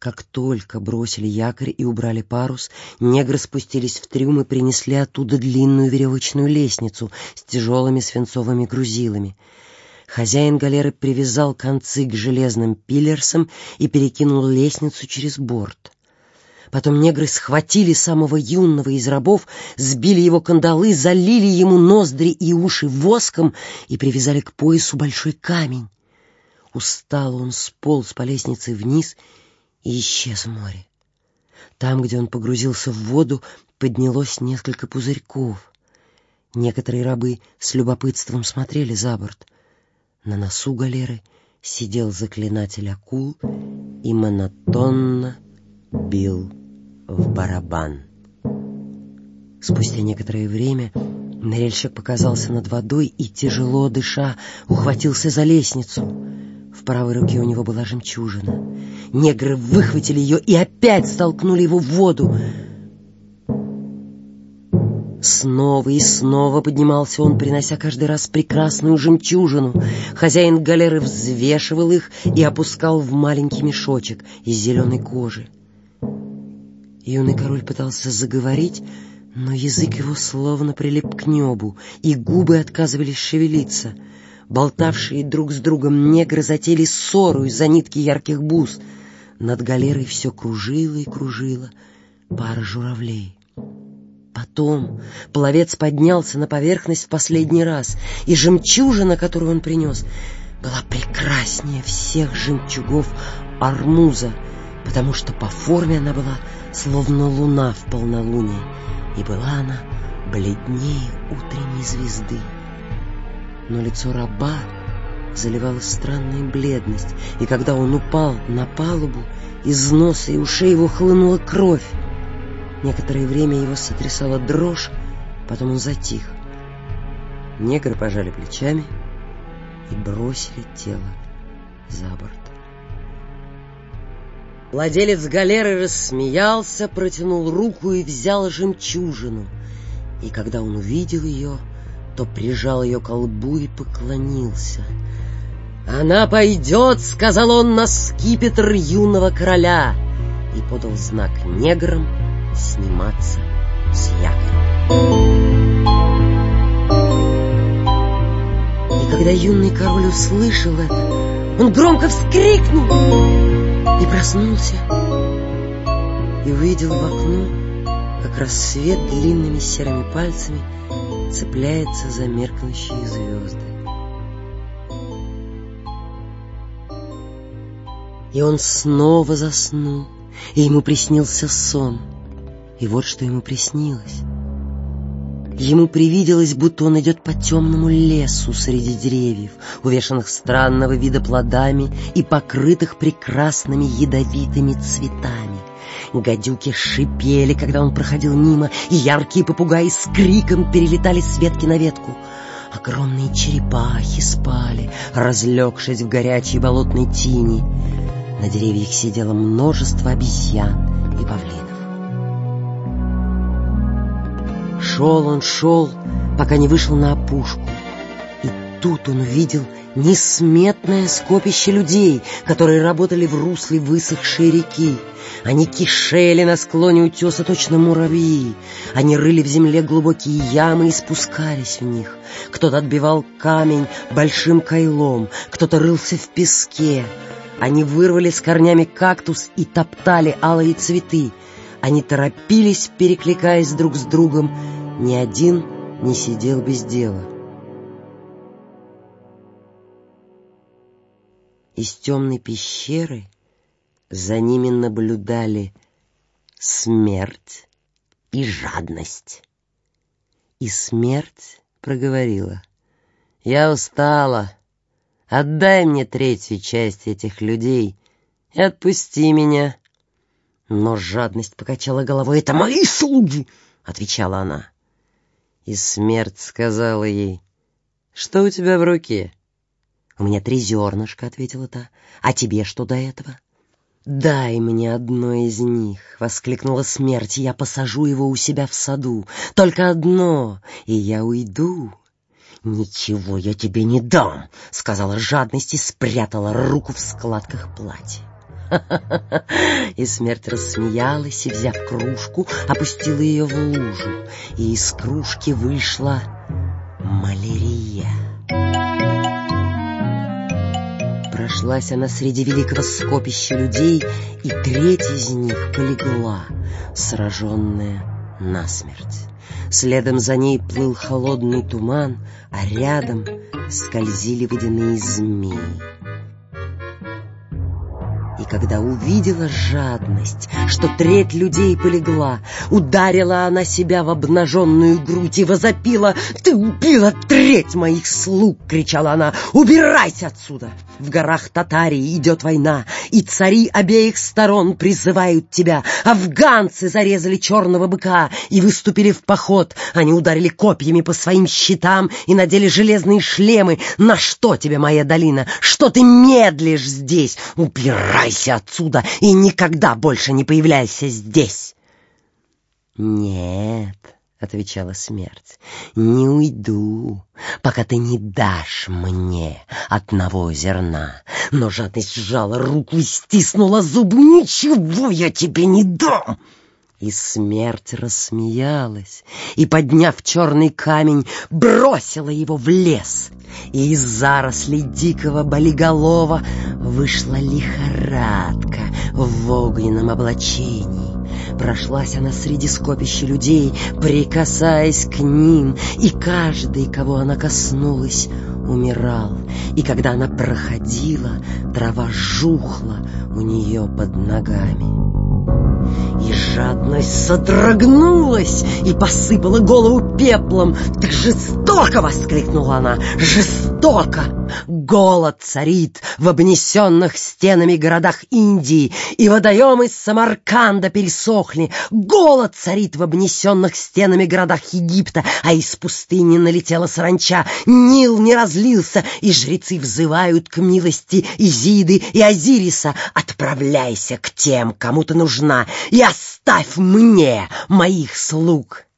Как только бросили якорь и убрали парус, негры спустились в трюм и принесли оттуда длинную веревочную лестницу с тяжелыми свинцовыми грузилами. Хозяин галеры привязал концы к железным пиллерсам и перекинул лестницу через борт. Потом негры схватили самого юного из рабов, сбили его кандалы, залили ему ноздри и уши воском и привязали к поясу большой камень. Устал он сполз по лестнице вниз и исчез в море. Там, где он погрузился в воду, поднялось несколько пузырьков. Некоторые рабы с любопытством смотрели за борт. На носу галеры сидел заклинатель акул и монотонно бил в барабан. Спустя некоторое время ныряльщик показался над водой и, тяжело дыша, ухватился за лестницу. В правой руке у него была жемчужина. Негры выхватили ее и опять столкнули его в воду. Снова и снова поднимался он, принося каждый раз прекрасную жемчужину. Хозяин галеры взвешивал их и опускал в маленький мешочек из зеленой кожи. Юный король пытался заговорить, но язык его словно прилип к небу, и губы отказывались шевелиться. Болтавшие друг с другом негры затели ссору из-за нитки ярких бус. Над галерой все кружило и кружило пара журавлей. Потом пловец поднялся на поверхность в последний раз, и жемчужина, которую он принес, была прекраснее всех жемчугов Армуза, потому что по форме она была словно луна в полнолуние, и была она бледнее утренней звезды. Но лицо раба заливалась странная бледность, и когда он упал на палубу, из носа и ушей его хлынула кровь. Некоторое время его сотрясала дрожь, потом он затих. Негры пожали плечами и бросили тело за борт. Владелец галеры рассмеялся, протянул руку и взял жемчужину. И когда он увидел ее, то прижал ее к колбу и поклонился. «Она пойдет», — сказал он, — «на скипетр юного короля» и подал знак неграм сниматься с якоря. И когда юный король услышал это, он громко вскрикнул и проснулся и увидел в окно, как рассвет длинными серыми пальцами цепляется за меркнущие звезды. И он снова заснул, и ему приснился сон. И вот что ему приснилось. Ему привиделось, будто он идет по темному лесу среди деревьев, увешанных странного вида плодами и покрытых прекрасными ядовитыми цветами. Гадюки шипели, когда он проходил мимо, и яркие попугаи с криком перелетали с ветки на ветку. Огромные черепахи спали, разлегшись в горячей болотной тени. На деревьях сидело множество обезьян и павлинов. Шел он, шел, пока не вышел на опушку. И тут он увидел несметное скопище людей, которые работали в русле высохшей реки. Они кишели на склоне утеса точно муравьи. Они рыли в земле глубокие ямы и спускались в них. Кто-то отбивал камень большим кайлом, кто-то рылся в песке. Они вырвали с корнями кактус и топтали алые цветы. Они торопились, перекликаясь друг с другом, ни один не сидел без дела. Из темной пещеры за ними наблюдали смерть и жадность. И смерть проговорила. «Я устала. Отдай мне третью часть этих людей и отпусти меня». Но жадность покачала головой. «Это мои слуги!» — отвечала она. И смерть сказала ей, «Что у тебя в руке?» «У меня три зернышка», — ответила та. «А тебе что до этого?» «Дай мне одно из них!» — воскликнула смерть. «Я посажу его у себя в саду. Только одно, и я уйду». «Ничего я тебе не дам!» — сказала жадность и спрятала руку в складках платья. И смерть рассмеялась и, взяв кружку, опустила ее в лужу, и из кружки вышла малярия. Прошлась она среди великого скопища людей, и треть из них полегла, сраженная насмерть. Следом за ней плыл холодный туман, а рядом скользили водяные змеи. И когда увидела жадность, что треть людей полегла, ударила она себя в обнаженную грудь и возопила «Ты убила треть моих слуг!» — кричала она «Убирайся отсюда!» В горах Татарии идет война, и цари обеих сторон призывают тебя. Афганцы зарезали черного быка и выступили в поход. Они ударили копьями по своим щитам и надели железные шлемы. На что тебе, моя долина? Что ты медлишь здесь? Убирайся отсюда и никогда больше не появляйся здесь. Нет, — отвечала смерть, — «не уйду, пока ты не дашь мне одного зерна». Но жадность сжала руку и стиснула зубы. «Ничего я тебе не дам!» И смерть рассмеялась, и, подняв черный камень, бросила его в лес. И из зарослей дикого болиголова вышла лихорадка в огненном облачении. Прошлась она среди скопища людей, прикасаясь к ним, и каждый, кого она коснулась, умирал. И когда она проходила, трава жухла у нее под ногами. И жадность содрогнулась и посыпала голову пеплом. «Так жестоко!» — воскликнула она. «Жестоко! Голод царит в обнесенных стенами городах Индии, и водоемы из Самарканда пересохли. Голод царит в обнесенных стенами городах Египта, а из пустыни налетела саранча. Нил не разлился, и жрецы взывают к милости Изиды и Азириса. Отправляйся к тем, кому ты нужна, и оставь мне моих слуг».